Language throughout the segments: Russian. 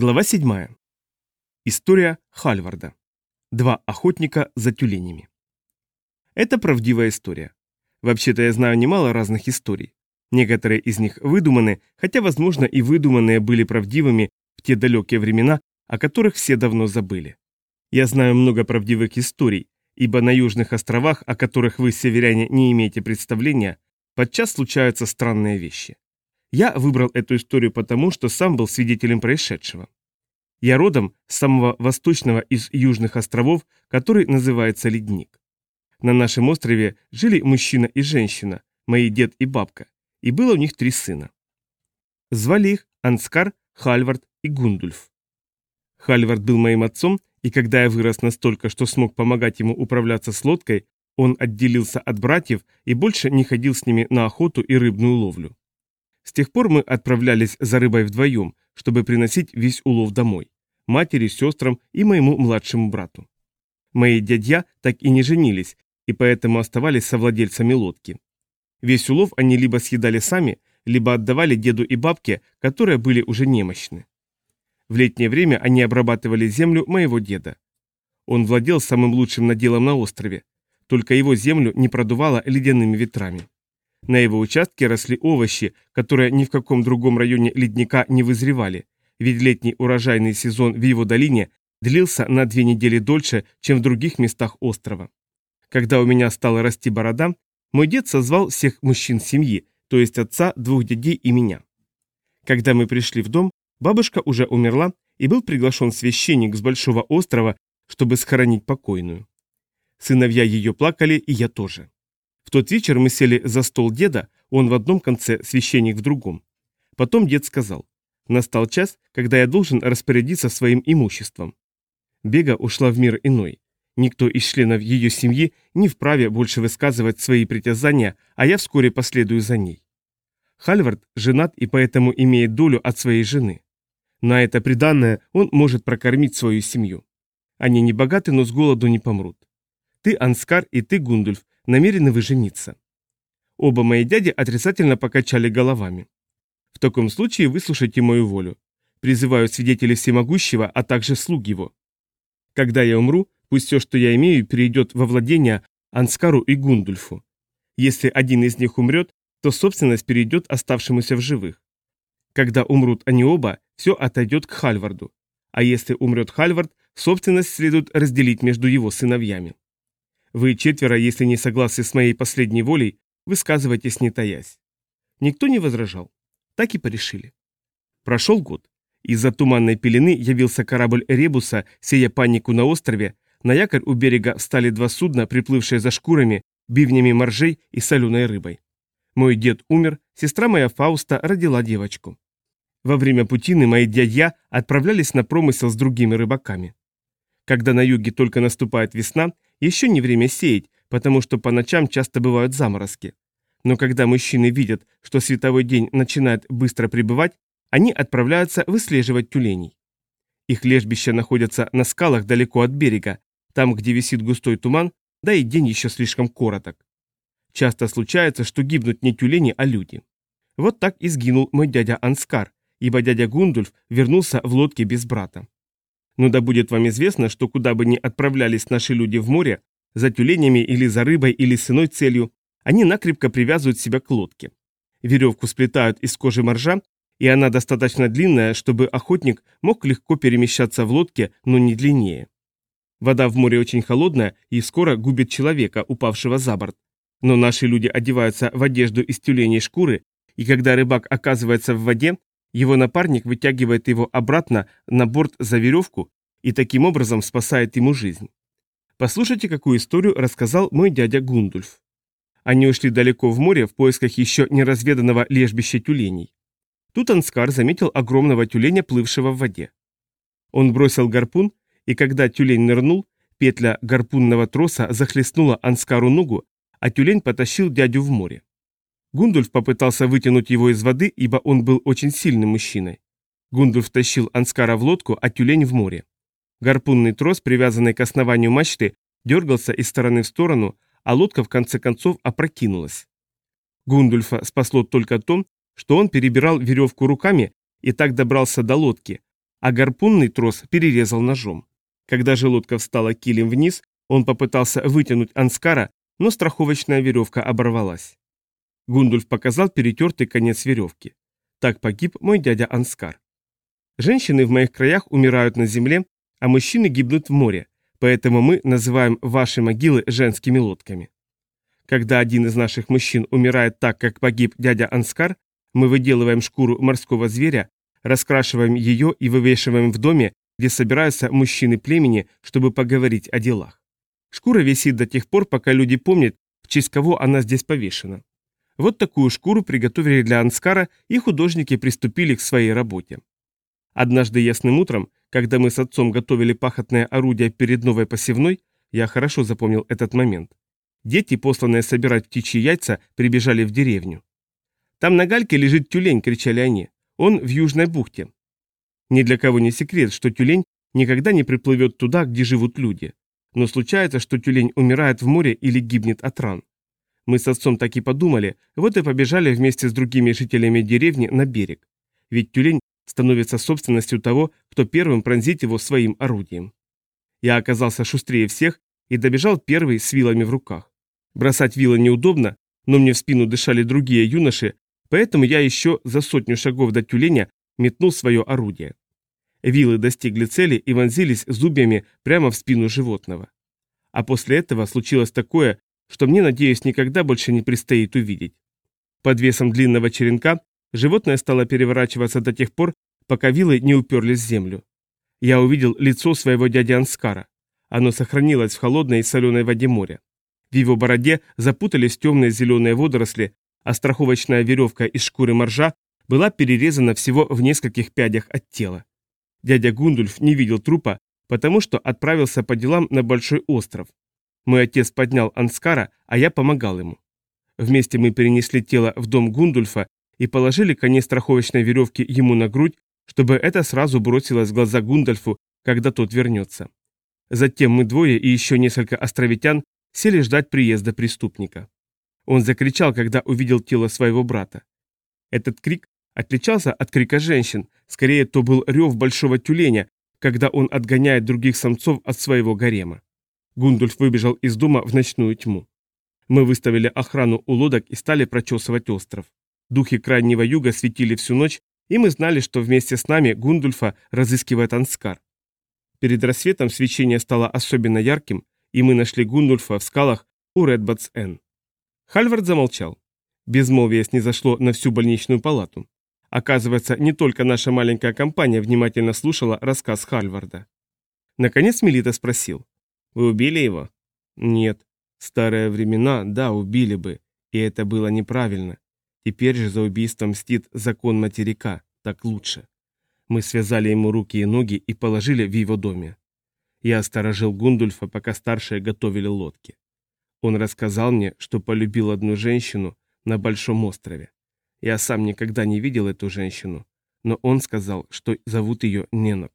Глава 7. История Хальварда. Два охотника за тюленями. Это правдивая история. Вообще-то я знаю немало разных историй. Некоторые из них выдуманы, хотя, возможно, и выдуманные были правдивыми в те далекие времена, о которых все давно забыли. Я знаю много правдивых историй, ибо на южных островах, о которых вы, северяне, не имеете представления, подчас случаются странные вещи. Я выбрал эту историю потому, что сам был свидетелем происшедшего. Я родом с самого восточного из южных островов, который называется Ледник. На нашем острове жили мужчина и женщина, мои дед и бабка, и было у них три сына. Звали их Анскар, Хальвард и Гундульф. Хальвард был моим отцом, и когда я вырос настолько, что смог помогать ему управляться с лодкой, он отделился от братьев и больше не ходил с ними на охоту и рыбную ловлю. С тех пор мы отправлялись за рыбой вдвоем, чтобы приносить весь улов домой. Матери, сестрам и моему младшему брату. Мои дядья так и не женились, и поэтому оставались совладельцами лодки. Весь улов они либо съедали сами, либо отдавали деду и бабке, которые были уже немощны. В летнее время они обрабатывали землю моего деда. Он владел самым лучшим наделом на острове, только его землю не продувало ледяными ветрами. На его участке росли овощи, которые ни в каком другом районе ледника не вызревали, ведь летний урожайный сезон в его долине длился на две недели дольше, чем в других местах острова. Когда у меня стала расти борода, мой дед созвал всех мужчин семьи, то есть отца, двух дядей и меня. Когда мы пришли в дом, бабушка уже умерла, и был приглашен священник с большого острова, чтобы схоронить покойную. Сыновья ее плакали, и я тоже. В тот вечер мы сели за стол деда, он в одном конце, священник в другом. Потом дед сказал, настал час, когда я должен распорядиться своим имуществом. Бега ушла в мир иной. Никто из членов ее семьи не вправе больше высказывать свои притязания, а я вскоре последую за ней. Хальвард женат и поэтому имеет долю от своей жены. На это приданное он может прокормить свою семью. Они не богаты, но с голоду не помрут. Ты, Анскар, и ты, Гундульф, намерены вы жениться?» Оба мои дяди отрицательно покачали головами. «В таком случае выслушайте мою волю. Призываю свидетелей всемогущего, а также слуг его. Когда я умру, пусть все, что я имею, перейдет во владение Анскару и Гундульфу. Если один из них умрет, то собственность перейдет оставшемуся в живых. Когда умрут они оба, все отойдет к Хальварду. А если умрет Хальвард, собственность следует разделить между его сыновьями. Вы четверо, если не согласны с моей последней волей, высказывайтесь не таясь. Никто не возражал. Так и порешили. Прошел год. Из-за туманной пелены явился корабль Ребуса, сея панику на острове. На якорь у берега встали два судна, приплывшие за шкурами, бивнями моржей и соленой рыбой. Мой дед умер, сестра моя Фауста родила девочку. Во время путины мои дядья отправлялись на промысел с другими рыбаками. Когда на юге только наступает весна, еще не время сеять, потому что по ночам часто бывают заморозки. Но когда мужчины видят, что световой день начинает быстро прибывать, они отправляются выслеживать тюленей. Их лежбища находятся на скалах далеко от берега, там, где висит густой туман, да и день еще слишком короток. Часто случается, что гибнут не тюлени, а люди. Вот так и сгинул мой дядя Анскар, ибо дядя Гундульф вернулся в лодке без брата. Но да будет вам известно, что куда бы ни отправлялись наши люди в море, за тюленями или за рыбой или с иной целью, они накрепко привязывают себя к лодке. Веревку сплетают из кожи моржа, и она достаточно длинная, чтобы охотник мог легко перемещаться в лодке, но не длиннее. Вода в море очень холодная и скоро губит человека, упавшего за борт. Но наши люди одеваются в одежду из тюленей шкуры, и когда рыбак оказывается в воде, его напарник вытягивает его обратно на борт за веревку и таким образом спасает ему жизнь. Послушайте, какую историю рассказал мой дядя Гундульф. Они ушли далеко в море в поисках еще неразведанного лежбища тюленей. Тут Анскар заметил огромного тюленя, плывшего в воде. Он бросил гарпун, и когда тюлень нырнул, петля гарпунного троса захлестнула Анскару ногу, а тюлень потащил дядю в море. Гундульф попытался вытянуть его из воды, ибо он был очень сильным мужчиной. Гундульф тащил Анскара в лодку, а тюлень в море. Гарпунный трос, привязанный к основанию мачты, дергался из стороны в сторону, а лодка в конце концов опрокинулась. Гундульфа спасло только то, что он перебирал веревку руками и так добрался до лодки, а гарпунный трос перерезал ножом. Когда же лодка встала килем вниз, он попытался вытянуть Анскара, но страховочная веревка оборвалась. Гундульф показал перетертый конец веревки. Так погиб мой дядя Анскар. Женщины в моих краях умирают на земле, а мужчины гибнут в море, поэтому мы называем ваши могилы женскими лодками. Когда один из наших мужчин умирает так, как погиб дядя Анскар, мы выделываем шкуру морского зверя, раскрашиваем ее и вывешиваем в доме, где собираются мужчины племени, чтобы поговорить о делах. Шкура висит до тех пор, пока люди помнят, в честь кого она здесь повешена. Вот такую шкуру приготовили для Анскара, и художники приступили к своей работе. Однажды ясным утром, когда мы с отцом готовили пахотное орудие перед новой посевной, я хорошо запомнил этот момент. Дети, посланные собирать птичьи яйца, прибежали в деревню. «Там на гальке лежит тюлень!» – кричали они. «Он в Южной бухте». Ни для кого не секрет, что тюлень никогда не приплывет туда, где живут люди. Но случается, что тюлень умирает в море или гибнет от ран. Мы с отцом так и подумали, вот и побежали вместе с другими жителями деревни на берег. Ведь тюлень становится собственностью того, кто первым пронзит его своим орудием. Я оказался шустрее всех и добежал первый с вилами в руках. Бросать вилы неудобно, но мне в спину дышали другие юноши, поэтому я еще за сотню шагов до тюленя метнул свое орудие. Вилы достигли цели и вонзились зубьями прямо в спину животного. А после этого случилось такое, что мне, надеюсь, никогда больше не предстоит увидеть. Под весом длинного черенка животное стало переворачиваться до тех пор, пока вилы не уперлись в землю. Я увидел лицо своего дяди Анскара. Оно сохранилось в холодной и соленой воде моря. В его бороде запутались темные зеленые водоросли, а страховочная веревка из шкуры моржа была перерезана всего в нескольких пядях от тела. Дядя Гундульф не видел трупа, потому что отправился по делам на Большой остров. Мой отец поднял Анскара, а я помогал ему. Вместе мы перенесли тело в дом Гундульфа и положили конец страховочной веревки ему на грудь, чтобы это сразу бросилось в глаза Гундальфу, когда тот вернется. Затем мы двое и еще несколько островитян сели ждать приезда преступника. Он закричал, когда увидел тело своего брата. Этот крик отличался от крика женщин, скорее то был рев большого тюленя, когда он отгоняет других самцов от своего гарема. Гундульф выбежал из дома в ночную тьму. Мы выставили охрану у лодок и стали прочесывать остров. Духи Крайнего Юга светили всю ночь, и мы знали, что вместе с нами Гундульфа разыскивает Анскар. Перед рассветом свечение стало особенно ярким, и мы нашли Гундульфа в скалах у Редбатс-Н. Хальвард замолчал. Безмолвие снизошло на всю больничную палату. Оказывается, не только наша маленькая компания внимательно слушала рассказ Хальварда. Наконец Мелита спросил. «Вы убили его?» «Нет. Старые времена, да, убили бы. И это было неправильно. Теперь же за убийство мстит закон материка. Так лучше. Мы связали ему руки и ноги и положили в его доме. Я сторожил Гундульфа, пока старшие готовили лодки. Он рассказал мне, что полюбил одну женщину на Большом острове. Я сам никогда не видел эту женщину, но он сказал, что зовут ее Ненок.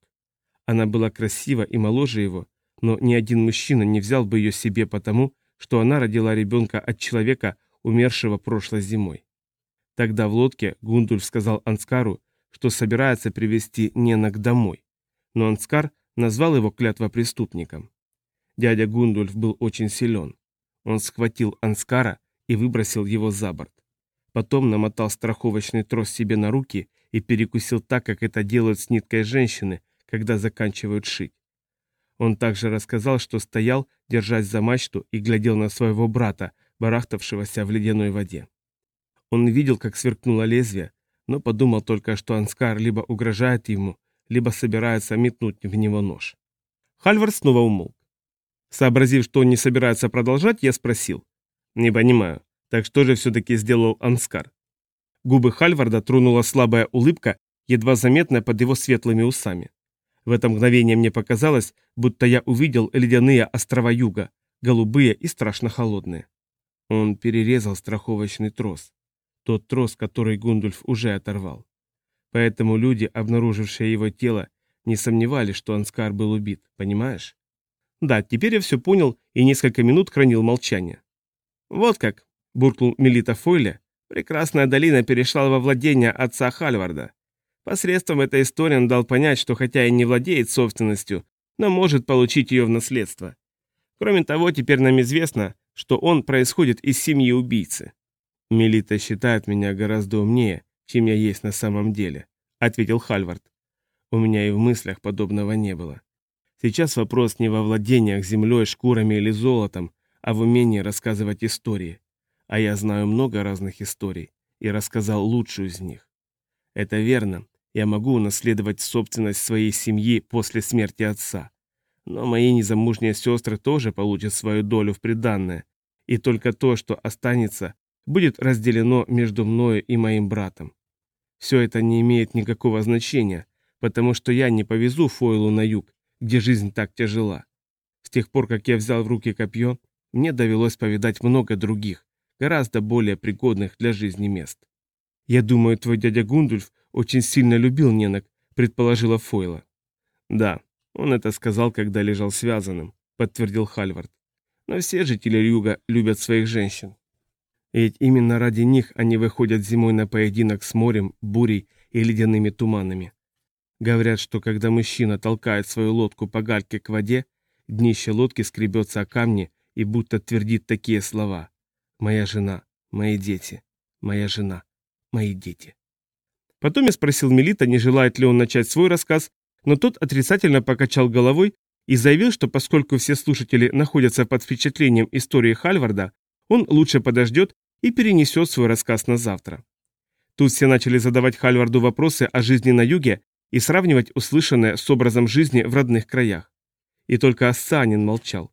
Она была красива и моложе его, но ни один мужчина не взял бы ее себе потому, что она родила ребенка от человека, умершего прошлой зимой. Тогда в лодке Гундульф сказал Анскару, что собирается привести Ненок домой. Но Анскар назвал его клятвопреступником. Дядя Гундульф был очень силен. Он схватил Анскара и выбросил его за борт. Потом намотал страховочный трос себе на руки и перекусил так, как это делают с ниткой женщины, когда заканчивают шить. Он также рассказал, что стоял, держась за мачту, и глядел на своего брата, барахтавшегося в ледяной воде. Он видел, как сверкнуло лезвие, но подумал только, что Анскар либо угрожает ему, либо собирается метнуть в него нож. Хальвард снова умолк. Сообразив, что он не собирается продолжать, я спросил. «Не понимаю. Так что же все-таки сделал Анскар?» Губы Хальварда тронула слабая улыбка, едва заметная под его светлыми усами. В это мгновение мне показалось, будто я увидел ледяные острова юга, голубые и страшно холодные. Он перерезал страховочный трос. Тот трос, который Гундульф уже оторвал. Поэтому люди, обнаружившие его тело, не сомневались, что Анскар был убит, понимаешь? Да, теперь я все понял и несколько минут хранил молчание. Вот как, буркнул Мелита Фойля, прекрасная долина перешла во владение отца Хальварда. Посредством этой истории он дал понять, что хотя и не владеет собственностью, но может получить ее в наследство. Кроме того, теперь нам известно, что он происходит из семьи убийцы. «Мелита считает меня гораздо умнее, чем я есть на самом деле», — ответил Хальвард. «У меня и в мыслях подобного не было. Сейчас вопрос не во владениях землей, шкурами или золотом, а в умении рассказывать истории. А я знаю много разных историй и рассказал лучшую из них. Это верно, я могу унаследовать собственность своей семьи после смерти отца. Но мои незамужние сестры тоже получат свою долю в приданное, и только то, что останется, будет разделено между мною и моим братом. Все это не имеет никакого значения, потому что я не повезу Фойлу на юг, где жизнь так тяжела. С тех пор, как я взял в руки копье, мне довелось повидать много других, гораздо более пригодных для жизни мест. Я думаю, твой дядя Гундульф очень сильно любил Ненок, предположила Фойла. Да, он это сказал, когда лежал связанным, подтвердил Хальвард. Но все жители Юга любят своих женщин. Ведь именно ради них они выходят зимой на поединок с морем, бурей и ледяными туманами. Говорят, что когда мужчина толкает свою лодку по гальке к воде, днище лодки скребется о камни и будто твердит такие слова. «Моя жена, мои дети, моя жена, мои дети». Потом я спросил Мелита, не желает ли он начать свой рассказ, но тот отрицательно покачал головой и заявил, что поскольку все слушатели находятся под впечатлением истории Хальварда, он лучше подождет и перенесет свой рассказ на завтра. Тут все начали задавать Хальварду вопросы о жизни на юге и сравнивать услышанное с образом жизни в родных краях. И только Ассанин молчал.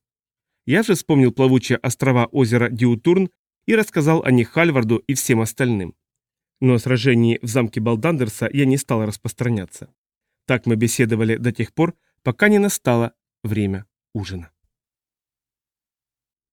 Я же вспомнил плавучие острова озера Диутурн и рассказал о них Хальварду и всем остальным. Но о сражении в замке Балдандерса я не стал распространяться. Так мы беседовали до тех пор, пока не настало время ужина.